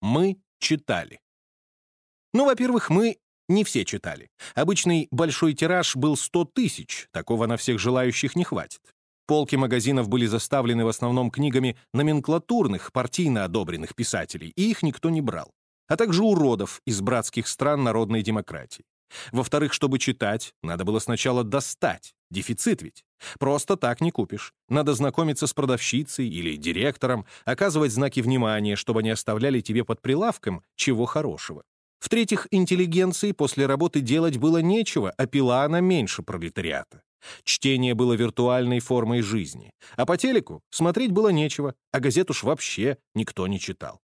Мы читали. Ну, во-первых, мы не все читали. Обычный большой тираж был 100 тысяч, такого на всех желающих не хватит. Полки магазинов были заставлены в основном книгами номенклатурных, партийно одобренных писателей, и их никто не брал, а также уродов из братских стран народной демократии. Во-вторых, чтобы читать, надо было сначала достать, дефицит ведь. Просто так не купишь. Надо знакомиться с продавщицей или директором, оказывать знаки внимания, чтобы они оставляли тебе под прилавком чего хорошего. В-третьих, интеллигенции после работы делать было нечего, а пила она меньше пролетариата. Чтение было виртуальной формой жизни. А по телеку смотреть было нечего, а газет уж вообще никто не читал.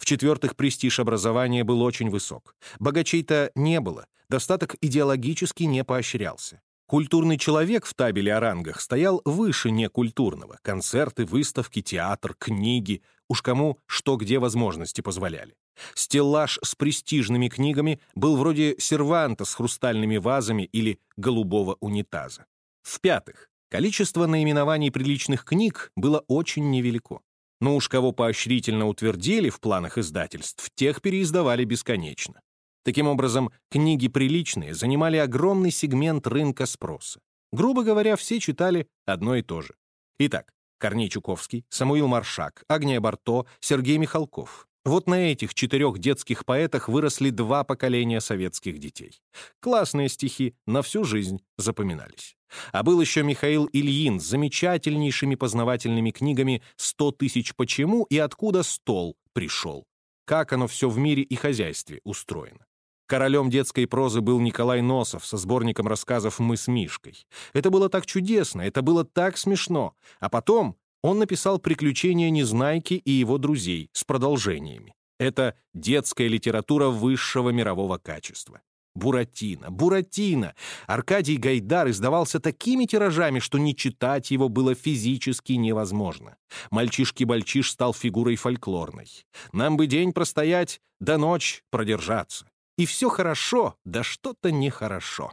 В-четвертых, престиж образования был очень высок. Богачей-то не было, достаток идеологически не поощрялся. Культурный человек в табеле о рангах стоял выше некультурного. Концерты, выставки, театр, книги. Уж кому что где возможности позволяли. Стеллаж с престижными книгами был вроде серванта с хрустальными вазами или голубого унитаза. В-пятых, количество наименований приличных книг было очень невелико. Но уж кого поощрительно утвердили в планах издательств, тех переиздавали бесконечно. Таким образом, книги приличные занимали огромный сегмент рынка спроса. Грубо говоря, все читали одно и то же. Итак, Корней Чуковский, Самуил Маршак, Агния Барто, Сергей Михалков. Вот на этих четырех детских поэтах выросли два поколения советских детей. Классные стихи, на всю жизнь запоминались. А был еще Михаил Ильин с замечательнейшими познавательными книгами «Сто тысяч почему» и «Откуда стол пришел». Как оно все в мире и хозяйстве устроено. Королем детской прозы был Николай Носов со сборником рассказов «Мы с Мишкой». Это было так чудесно, это было так смешно. А потом он написал «Приключения Незнайки и его друзей» с продолжениями. Это детская литература высшего мирового качества. Буратино, Буратино! Аркадий Гайдар издавался такими тиражами, что не читать его было физически невозможно. Мальчишки-бальчиш стал фигурой фольклорной. Нам бы день простоять, да ночь продержаться. И все хорошо, да что-то нехорошо.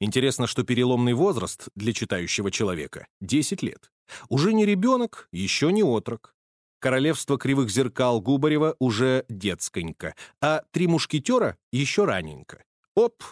Интересно, что переломный возраст для читающего человека — 10 лет. Уже не ребенок, еще не отрок. Королевство кривых зеркал Губарева уже детсконько, а «Три мушкетера» еще раненько. Оп!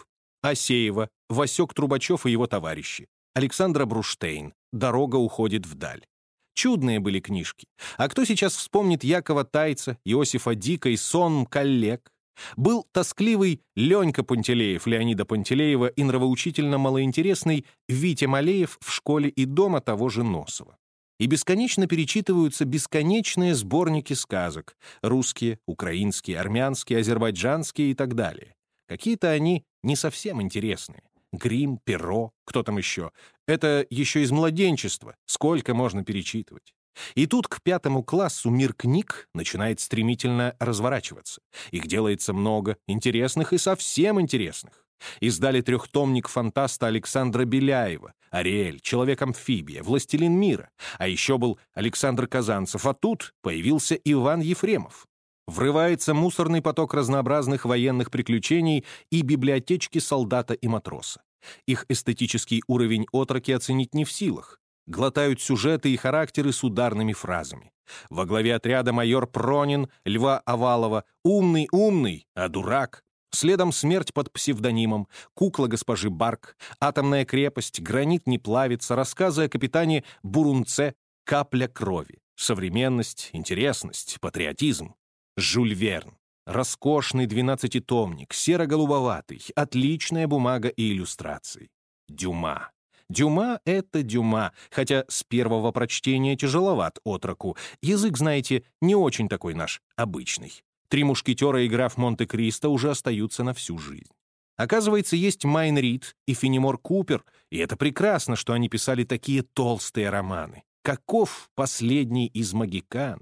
Асеева, Васек Трубачев и его товарищи. Александра Бруштейн. Дорога уходит вдаль. Чудные были книжки. А кто сейчас вспомнит Якова Тайца, Иосифа Дика и сон коллег? Был тоскливый Ленька Пантелеев, Леонида Пантелеева и нравоучительно малоинтересный Витя Малеев в школе и дома того же Носова. И бесконечно перечитываются бесконечные сборники сказок — русские, украинские, армянские, азербайджанские и так далее. Какие-то они не совсем интересные. Грим, Перо, кто там еще. Это еще из младенчества. Сколько можно перечитывать? И тут к пятому классу мир книг начинает стремительно разворачиваться. Их делается много, интересных и совсем интересных. Издали трехтомник фантаста Александра Беляева, «Ариэль», «Человек-амфибия», «Властелин мира». А еще был Александр Казанцев, а тут появился Иван Ефремов. Врывается мусорный поток разнообразных военных приключений и библиотечки солдата и матроса. Их эстетический уровень отроки оценить не в силах глотают сюжеты и характеры с ударными фразами. Во главе отряда майор Пронин, Льва Овалова, умный, умный, а дурак. Следом смерть под псевдонимом, кукла госпожи Барк, атомная крепость, гранит не плавится, рассказы о капитане Бурунце, капля крови, современность, интересность, патриотизм. Жюль Верн. Роскошный двенадцатитомник, серо-голубоватый, отличная бумага и иллюстрации. Дюма. Дюма — это Дюма, хотя с первого прочтения тяжеловат отроку. Язык, знаете, не очень такой наш, обычный. «Три мушкетера» и «Граф Монте-Кристо» уже остаются на всю жизнь. Оказывается, есть Майн Рид и Фенемор Купер, и это прекрасно, что они писали такие толстые романы. Каков последний из магикан?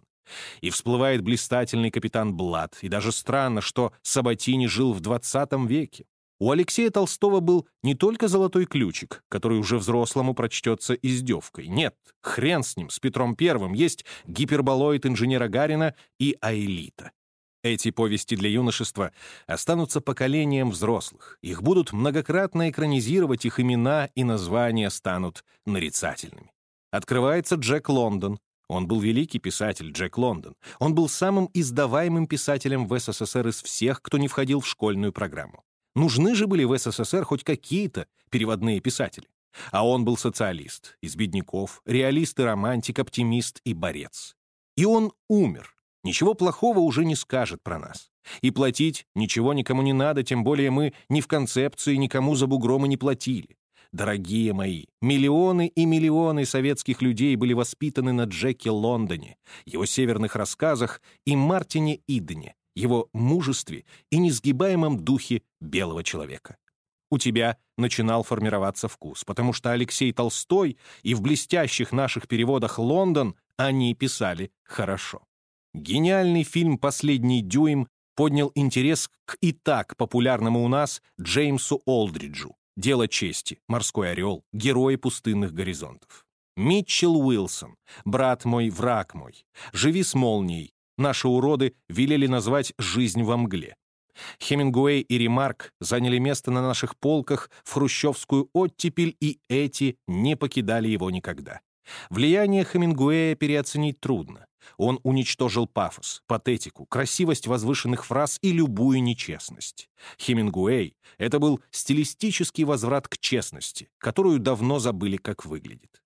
И всплывает блистательный капитан Блад, и даже странно, что Сабатини жил в 20 веке. У Алексея Толстого был не только золотой ключик, который уже взрослому прочтется издевкой. Нет, хрен с ним, с Петром Первым есть гиперболоид инженера Гарина и Аэлита. Эти повести для юношества останутся поколением взрослых. Их будут многократно экранизировать, их имена и названия станут нарицательными. Открывается Джек Лондон, Он был великий писатель Джек Лондон. Он был самым издаваемым писателем в СССР из всех, кто не входил в школьную программу. Нужны же были в СССР хоть какие-то переводные писатели. А он был социалист, из бедняков, реалист и романтик, оптимист и борец. И он умер. Ничего плохого уже не скажет про нас. И платить ничего никому не надо, тем более мы ни в концепции никому за бугром и не платили. Дорогие мои, миллионы и миллионы советских людей были воспитаны на Джеке Лондоне, его северных рассказах и Мартине Идене, его мужестве и несгибаемом духе белого человека. У тебя начинал формироваться вкус, потому что Алексей Толстой и в блестящих наших переводах «Лондон» они писали хорошо. Гениальный фильм «Последний дюйм» поднял интерес к и так популярному у нас Джеймсу Олдриджу. «Дело чести», «Морской орел», «Герои пустынных горизонтов». Митчелл Уилсон, «Брат мой, враг мой», «Живи с молнией», наши уроды велели назвать «Жизнь во мгле». Хемингуэй и Ремарк заняли место на наших полках в хрущевскую оттепель, и эти не покидали его никогда. Влияние Хемингуэя переоценить трудно. Он уничтожил пафос, патетику, красивость возвышенных фраз и любую нечестность. Хемингуэй — это был стилистический возврат к честности, которую давно забыли, как выглядит.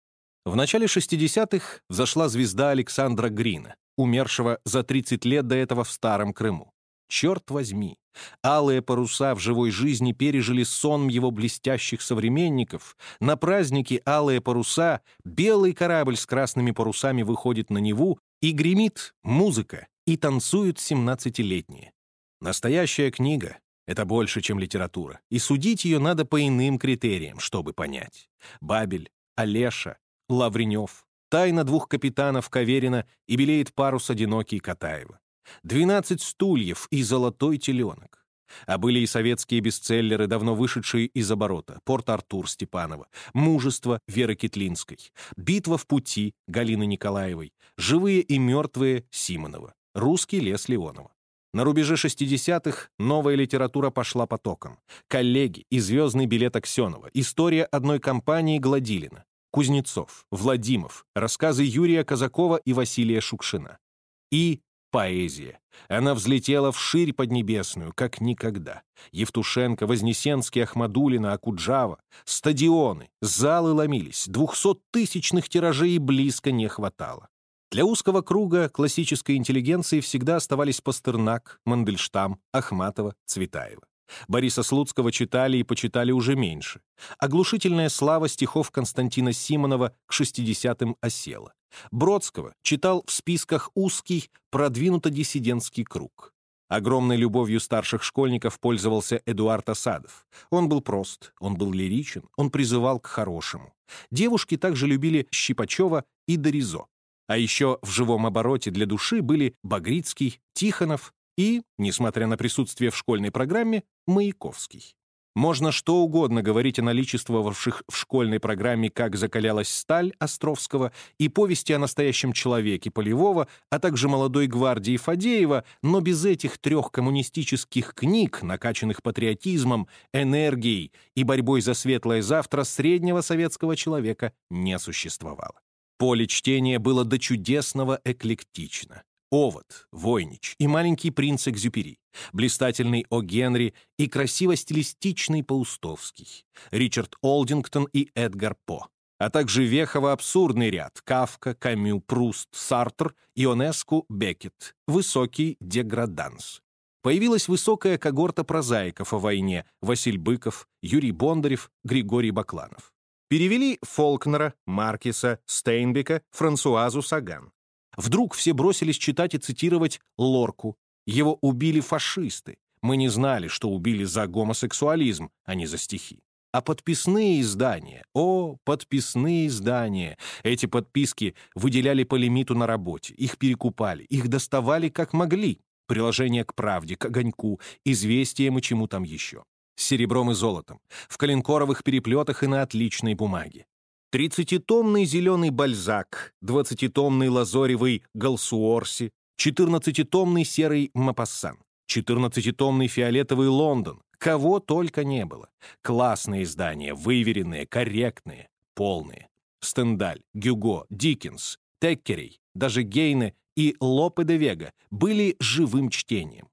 В начале 60-х взошла звезда Александра Грина, умершего за 30 лет до этого в Старом Крыму. Черт возьми, алые паруса в живой жизни пережили сон его блестящих современников. На празднике алые паруса белый корабль с красными парусами выходит на Неву, и гремит музыка, и танцуют семнадцатилетние. Настоящая книга — это больше, чем литература, и судить ее надо по иным критериям, чтобы понять. Бабель, Олеша, Лавренев, тайна двух капитанов Каверина и белеет парус одинокий Катаева. «Двенадцать стульев» и «Золотой теленок». А были и советские бестселлеры, давно вышедшие из оборота. «Порт-Артур» Степанова, «Мужество» Веры Китлинской, «Битва в пути» Галины Николаевой, «Живые и мертвые» Симонова, «Русский лес» Леонова. На рубеже 60-х новая литература пошла потоком. «Коллеги» и «Звездный билет» Аксенова, история одной компании Гладилина, Кузнецов, Владимов, рассказы Юрия Казакова и Василия Шукшина. И Поэзия. Она взлетела вширь поднебесную, как никогда. Евтушенко, Вознесенский, Ахмадулина, Акуджава. Стадионы, залы ломились, двухсоттысячных тиражей близко не хватало. Для узкого круга классической интеллигенции всегда оставались Пастернак, Мандельштам, Ахматова, Цветаева. Бориса Слуцкого читали и почитали уже меньше. Оглушительная слава стихов Константина Симонова к 60-м осела. Бродского читал в списках узкий, продвинуто-диссидентский круг. Огромной любовью старших школьников пользовался Эдуард Осадов. Он был прост, он был лиричен, он призывал к хорошему. Девушки также любили Щипачева и Доризо. А еще в живом обороте для души были Багрицкий, Тихонов и, несмотря на присутствие в школьной программе, Маяковский. Можно что угодно говорить о наличествовавших в школьной программе «Как закалялась сталь» Островского и повести о настоящем человеке Полевого, а также «Молодой гвардии» Фадеева, но без этих трех коммунистических книг, накачанных патриотизмом, энергией и борьбой за светлое завтра, среднего советского человека не существовало. Поле чтения было до чудесного эклектично. Овод, Войнич и маленький принц Экзюпери, блистательный О. Генри и красиво-стилистичный Паустовский, Ричард Олдингтон и Эдгар По, а также вехово-абсурдный ряд Кавка, Камю, Пруст, Сартр, Ионеску, Беккет, высокий деграданс. Появилась высокая когорта прозаиков о войне Василь Быков, Юрий Бондарев, Григорий Бакланов. Перевели Фолкнера, Маркиса, Стейнбека, Франсуазу Саган. Вдруг все бросились читать и цитировать Лорку. Его убили фашисты. Мы не знали, что убили за гомосексуализм, а не за стихи. А подписные издания, о, подписные издания. Эти подписки выделяли по лимиту на работе, их перекупали, их доставали как могли. Приложение к правде, к огоньку, известиям и чему там еще. С серебром и золотом, в коленкоровых переплетах и на отличной бумаге. Тридцатитомный зеленый Бальзак, двадцатитомный лазоревый Галсуорси, четырнадцатитомный серый Мапассан, четырнадцатитомный фиолетовый Лондон. Кого только не было. Классные издания, выверенные, корректные, полные. Стендаль, Гюго, Диккенс, Теккерей, даже Гейне и Лопе де Вега были живым чтением.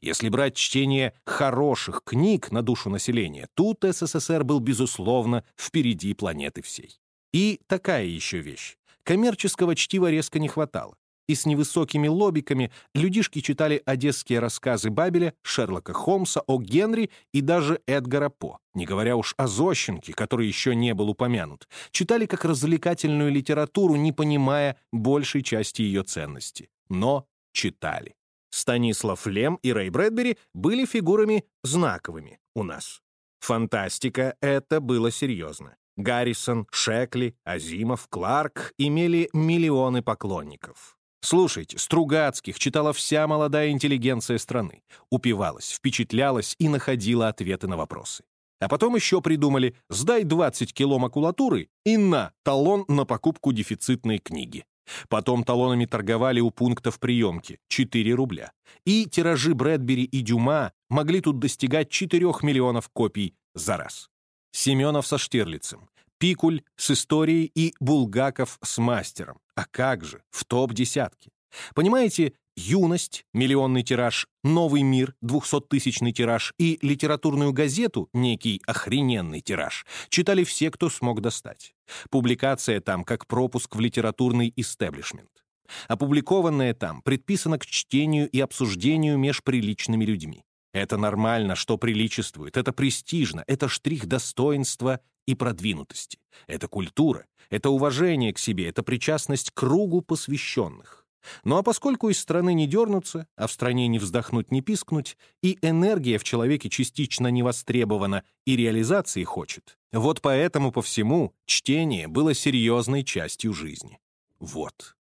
Если брать чтение хороших книг на душу населения, тут СССР был, безусловно, впереди планеты всей. И такая еще вещь. Коммерческого чтива резко не хватало. И с невысокими лобиками людишки читали одесские рассказы Бабеля, Шерлока Холмса, о Генри и даже Эдгара По, не говоря уж о Зощенке, который еще не был упомянут. Читали как развлекательную литературу, не понимая большей части ее ценности. Но читали. Станислав Лем и Рэй Брэдбери были фигурами знаковыми у нас. Фантастика — это было серьезно. Гаррисон, Шекли, Азимов, Кларк имели миллионы поклонников. Слушайте, Стругацких читала вся молодая интеллигенция страны, упивалась, впечатлялась и находила ответы на вопросы. А потом еще придумали «сдай 20 кило макулатуры и на талон на покупку дефицитной книги». Потом талонами торговали у пунктов приемки — 4 рубля. И тиражи Брэдбери и Дюма могли тут достигать 4 миллионов копий за раз. Семенов со Штирлицем, Пикуль с историей и Булгаков с мастером. А как же, в топ-десятке. Понимаете, «Юность», миллионный тираж, «Новый мир», двухсоттысячный тираж и литературную газету, некий охрененный тираж, читали все, кто смог достать. Публикация там как пропуск в литературный истеблишмент. Опубликованное там предписано к чтению и обсуждению меж приличными людьми. Это нормально, что приличествует, это престижно, это штрих достоинства и продвинутости. Это культура, это уважение к себе, это причастность к кругу посвященных. Ну а поскольку из страны не дернуться, а в стране не вздохнуть, не пискнуть, и энергия в человеке частично не востребована и реализации хочет, вот поэтому по всему чтение было серьезной частью жизни. Вот.